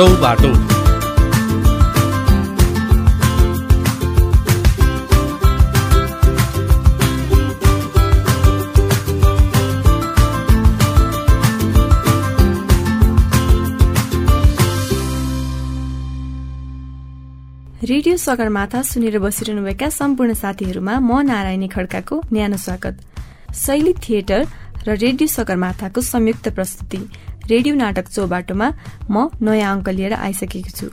Chaubato radio Sagarmatha सुनेर बसिरहनुभएका सम्पूर्ण साथीहरूमा म नारायणी खड्काको न्यानो स्वागत। शैली थिएटर र रेडियो सगरमाथाको संयुक्त प्रस्तुति। रेडियो नाटक चौबाटोमा म नयाँ अङ्क लिएर आइसकेको छु।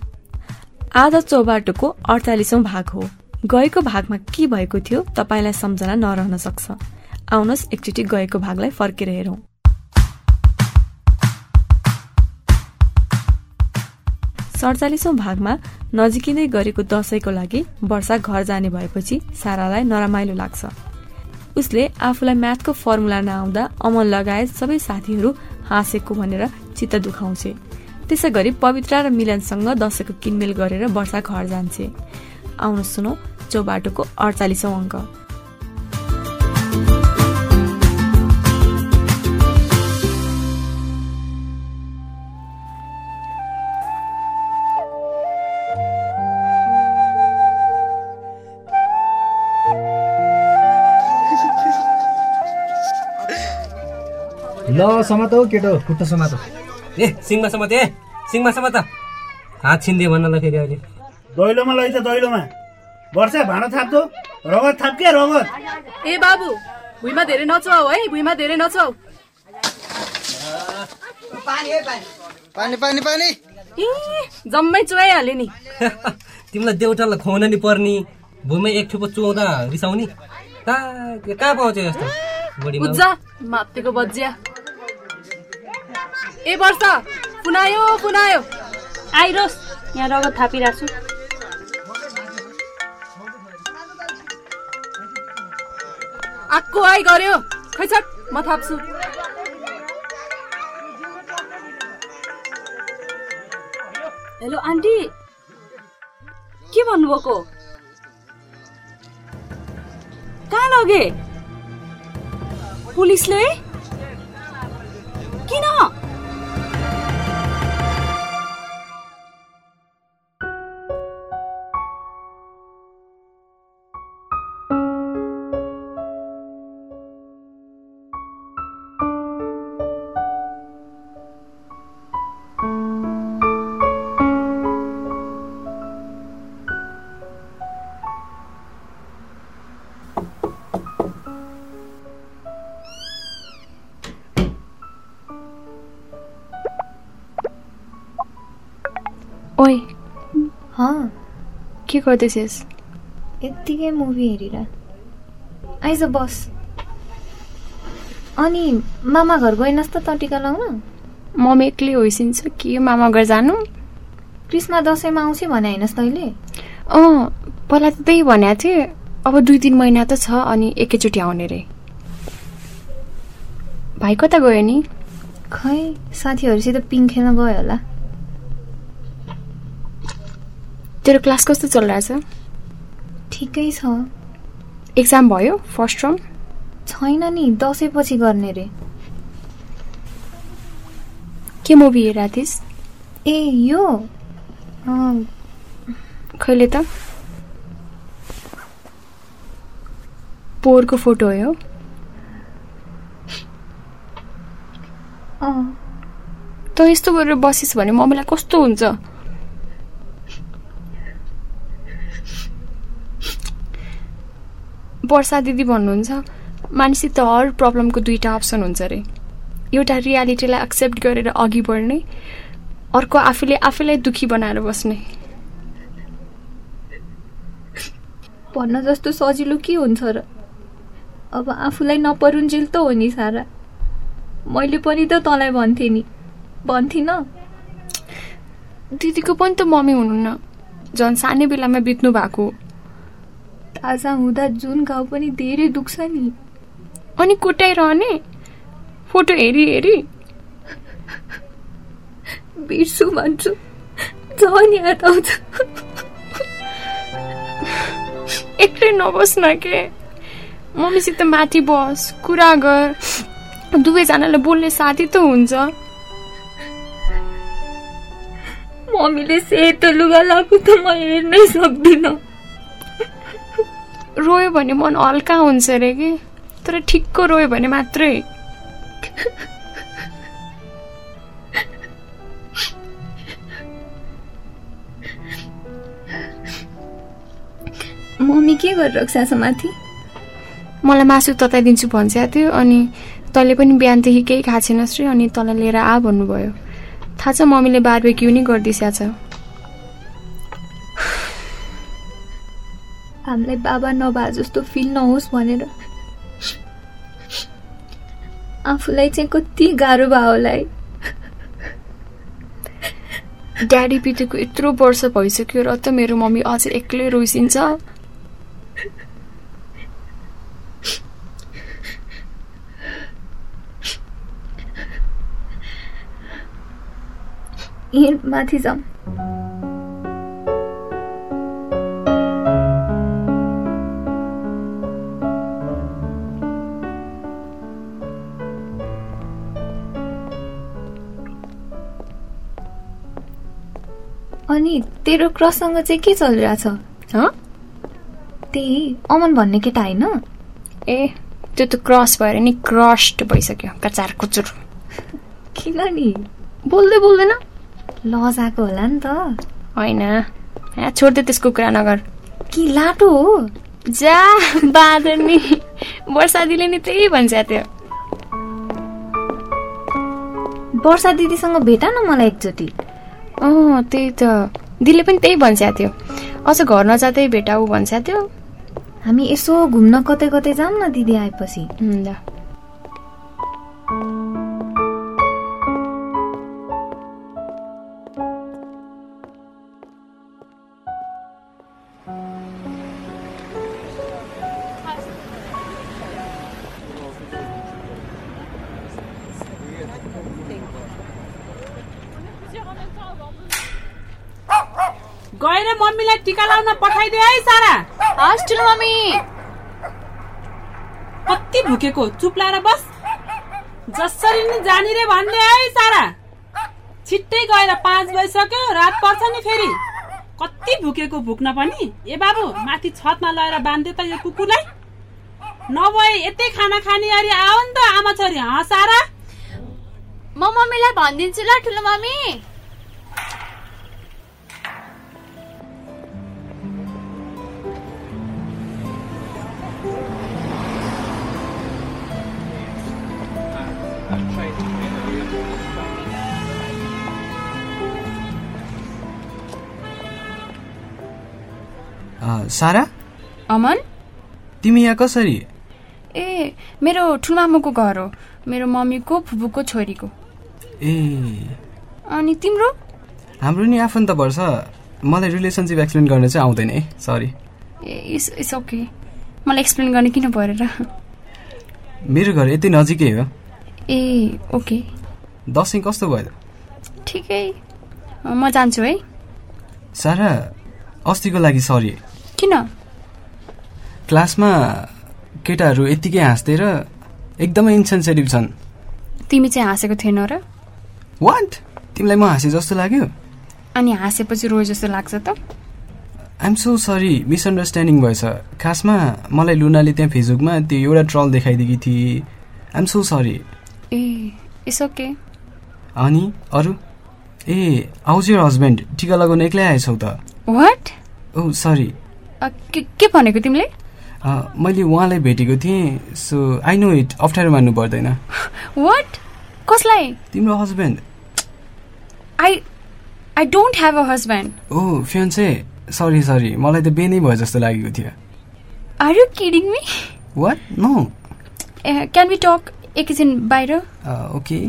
आधा चौबाटोको अडतालिसौं भाग हो। गएको भागमा के भएको थियो तपाईँलाई सम्झना नरहन सक्छ। आउनुहोस् एकचोटि गएको भागलाई फर्केर हेरौं। सडचालिसौं भागमा नजिकिँदै गरेको दसैँको लागि वर्षा घर जाने भएपछि सारालाई नरमाइलो लाग्छ। उसले आफूलाई म्याथको फर्मुला नआउँदा अमल लगायत सबै साथीहरू हाँसेको भनेर चित्त दुखाउँछे। त्यसै गरी पवित्र र मिलनसँग दसैँको किनमेल गरेर वर्षा घर जान्छे। आउनु सुनौ चौबाटोको अडचालिसौँ अङ्क। ल समात हौ केटो खुट्टा समात ए सिङमा समात ए सिङमा समात। हात छिन्दे भन्न ल फेरि अहिले। दैलोमा लैछ दैलोमा। वर्षा भाँडा थाप्छौ? रगत थाप के रगत। ए बाबु भुइँमा धेरै नचुहाउ है भुइँमा धेरै नचुहाउ। पानी पानी। पानी ए जम्मै चुहाइहाल्यो नि। तिमीलाई देउटालाई खुवाउन नि पर्ने। भुइँमा एक ठुपो चुहाउँदा रिसाउने। कहाँ कहाँ पाउँछ यस्तो? मातेको बज्या ए वर्ष पुनायो पुनायो आइरोस् यहाँ रगत थापिरहेको छु। आक्को आइ गर्यो खै छट म थाप्छु। Hello aunty. के भन्नुभएको? कहाँ लगे? पुलिसले? हँ के गर्दैछस् यत्तिकै मुभी हेरेर आइज बस अनि मामा घर गएनस् त त टिका लाउन मम्मी एक्लै होइसिन्छ कि मामा घर जानु क्रिस्मा दसैँमा आउँछ भने होइनस् तैँले अँ पहिला त त्यही भनेको थिएँ अब दुई तिन महिना त छ अनि एकैचोटि आउने रे भाइ कता गयो नि खै साथीहरूसित पिङ खेल्न गयो होला तेरो क्लास कस्तो चलिरहेछ ठिकै छ। एक्जाम भयो? फर्स्ट टर्म छैन नि दसैँपछि गर्ने रे। के मुभी थिइस् ए यो? खैले त? पोहोरको फोटो हो त यस्तो गरेर बसिस् भने मम्मीलाई कस्तो हुन्छ? वर्षा दिदी भन्नुहुन्छ मानिसित हर प्रब्लमको दुईवटा अप्सन हुन्छ अरे एउटा रियालिटीलाई एक्सेप्ट गरेर अघि बढ्ने अर्को आफूले आफैलाई दुखी बनाएर बस्ने। भन्न जस्तो सजिलो के हुन्छ र? अब आफूलाई नपरुन्जेल त हो नि सारा। मैले पनि त तँलाई भन्थेँ नि। भन्थिनँ? दिदीको पनि त मम्मी हुनुहुन्न। झन् सानै बेलामा बित्नु भएको ताजा हुँदा जुन घाउ पनि धेरै दुख्छ नि। अनि कोटाइरहने? फोटो हेरी हेरी। बिर्सु भन्छु झन् याद आउँछ। एक्लै नबस् न के? मम्मीसित माथि बस कुरा गर। दुवैजनालाई बोल्ने साथी त हुन्छ। मम्मीले सेतो लुगा लगाएको त म हेर्नै सक्दिनँ। रोयो भने मन हल्का हुन्छ अरे कि? तर ठिक्क रोयो भने मात्रै। मम्मी के गरिरहेको छ माथि मलाई मासु तताइदिन्छु भन्छ थियो अनि तैँले पनि बिहानदेखि केही खाएको छैनस् रे अनि तँलाई लिएर आ भन्नुभयो। थाहा छ मम्मीले बारबेक्यू नै गरिदिइसकेको छ। हामीलाई बाबा नभए जस्तो फिल नहोस् भनेर। आफूलाई चाहिँ कति गाह्रो भयो होला है। ड्याडी बितेको यत्रो वर्ष भइसक्यो र त मेरो मम्मी अझै एक्लै रोइसिन्छ। माथि जाउँ। तेरो क्रससँग चाहिँ के चलिरहेछ? हँ? त्यही अमन भन्ने केटा होइन? ए त्यो त क्रस भएर नि क्रस्ड भइसक्यो कचार कुचुर। किन नि? बोल्दै बोल्दैन। लजाएको होला नि त। होइन। छोड्दे त्यसको कुरा नगर। कि लाटो हो? जा बाँदर नि। वर्षा दिदीले नि त्यही भन्छ त्यो। वर्षा दिदीसँग भेटा न मलाई एकचोटि। अँ त्यही त। दिदीले पनि त्यही भन्छ थियो। अझ घर नजाँदै भेटाऊ भन्छ थियो। हामी यसो घुम्न कतै कतै जाऊँ न दिदी आएपछि। ल। गएर मम्मीलाई टिका लाउन पठाइदे है सारा। Hostel mummy. कति भुकेको चुप लाएर बस। जसरी नि जाने रे भन्ने है सारा। छिट्टै गएर पाँच बजिसक्यो रात पर्छ नि फेरि। कति भुकेको भुक्न पनि। ए बाबु माथि छतमा लगेर बाँधे त यो कुकुरलाई। नभए यतै खाना खाने अरे आऊ नि त आमा छोरी। हँ सारा। म मम्मीलाई भनिदिन्छु ल ठुलो मम्मी। सारा? अमन? तिमी यहाँ कसरी? ए मेरो ठुलमामुको घर हो। मेरो मम्मीको फुपूको छोरीको। ए। अनि तिम्रो? हाम्रो नि आफन्त पर्छ मलाई रिलेसनसिप एक्सप्लेन गर्न चाहिँ आउँदैन है सरी ए इट्स इट्स ओके मलाई एक्सप्लेन गर्ने किन परेर? मेरो घर यति नजिकै हो। ए ओके। दसैँ कस्तो भयो? ठिकै। म जान्छु है। सारा अस्तिको लागि सरी। किन? क्लासमा केटाहरू यत्तिकै हाँस्दै र एकदमै इन्सेन्सिटिभ छन्। तिमी चाहिँ हाँसेको थिएन र? वाट तिमीलाई म हाँसे जस्तो लाग्यो? अनि हाँसेपछि रोए जस्तो लाग्छ त? आइएम सो सरी मिसअन्डरस्ट्यान्डिङ भएछ खासमा मलाई लुनाले त्यहाँ फेसबुकमा त्यो एउटा ट्रल देखाइदिएकी थिए। आइएम सो सरी ए इट्स ओके अनि अरू? ए आउज यर हस्बेन्ड टिका लगाउन एक्लै आएछौ त। वाट ओ सरी के के भनेको तिमीले? मैले उहाँलाई भेटेको थिएँ सो आई नो इट अप्ठ्यारो मान्नु पर्दैन। वाट कसलाई? तिम्रो husband I I don't have a husband oh fiance sorry sorry मलाई त बेनै भयो जस्तो लागेको थियो। Are you kidding me what no can we talk एकैछिन बाहिर। ओके।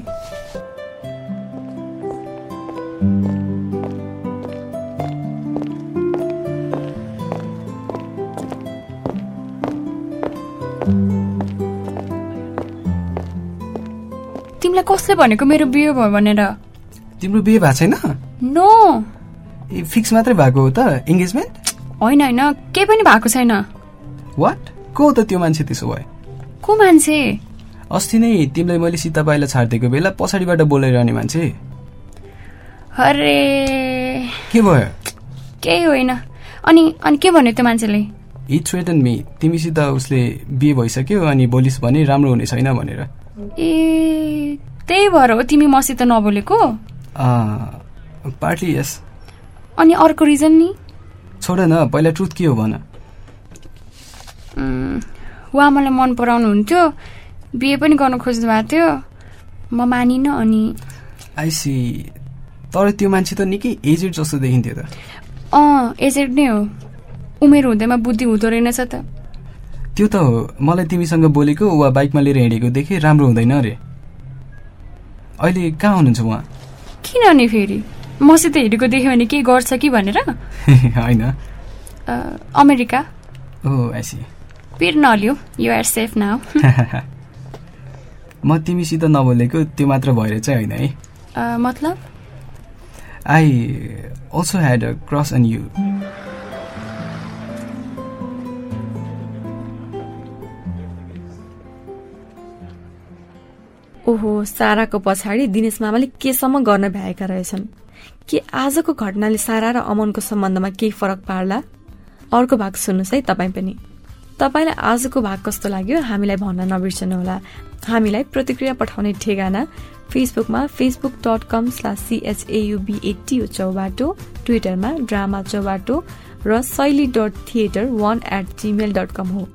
तिमीलाई कसले भनेको मेरो बिहे भयो भनेर? तिम्रो बिहे भएको छैन? नो। ए फिक्स मात्रै भएको हो त? इङ्गेजमेन्ट होइन होइन। केही पनि भएको छैन। वाट को त त्यो मान्छे त्यसो भए? को मान्छे? अस्ति नै तिमीलाई मैले सीता पाइला छाडिदिएको बेला पछाडिबाट बोलाइरहने मान्छे। अरे। के भयो? केही होइन। अनि अनि के भन्यो त्यो मान्छेले? हि थ्रेटन मी तिमीसित उसले बिहे भइसक्यो अनि बोलिस् भने राम्रो हुने छैन भनेर। ए त्यही भएर हो तिमी मसित नबोलेको? पार्टली यस अनि अर्को रिजन नि? छोड न पहिला ट्रुथ के हो भन। उहाँ मलाई मन पराउनुहुन्थ्यो। बिहे पनि गर्न खोज्नु भएको थियो। म मानिनँ अनि आइसी तर त्यो मान्छे त निकै एजेड जस्तो देखिन्थ्यो त। अँ एजेड नै हो। उमेर हुँदैमा बुद्धि हुँदो रहेनछ त। त्यो त हो। मलाई तिमीसँग बोलेको वा बाइकमा लिएर हिँडेको देखेँ राम्रो हुँदैन अरे। अहिले कहाँ हुनुहुन्छ उहाँ? किन नि फेरि? मसित हिँडेको देख्यो भने केही गर्छ कि भनेर? होइन। अमेरिका। ओ आइसी पिर नलियो यु आर सेफ नाउ म तिमीसित नबोलेको त्यो मात्र भएर चाहिँ होइन है। अ, मतलब? I also had a crush on you ओहो साराको पछाडि दिनेश मामाले केसम्म गर्न भ्याएका रहेछन्। के आजको घटनाले सारा र अमनको सम्बन्धमा केही फरक पार्ला? अर्को भाग सुन्नुहोस् है तपाईँ पनि। तपाईँलाई आजको भाग कस्तो लाग्यो? हामीलाई भन्न नबिर्सनुहोला। हामीलाई प्रतिक्रिया पठाउने ठेगाना फेसबुकमा फेसबुक डट कम चौबाटो ट्विटरमा ड्रामा चौबाटो र Shaili dot theatre one eight Gmail dot com हो।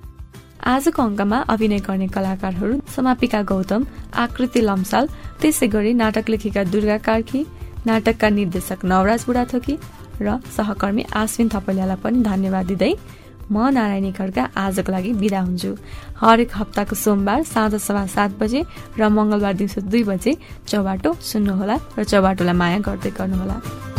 आजको अङ्कमा अभिनय गर्ने कलाकारहरू समापिका गौतम आकृति लम्साल त्यसै गरी नाटक लेखेका दुर्गा कार्की नाटकका निर्देशक नवराज बुढाथोकी र सहकर्मी आश्विन थपलियालाई पनि धन्यवाद दिँदै म नारायणी खड्का आजको लागि बिदा हुन्छु। हरेक हप्ताको सोमबार साँझ सभा सात बजे र मङ्गलबार दिउँसो दुई बजे चौबाटो सुन्नुहोला र चौबाटोलाई माया गर्दै गर्नुहोला।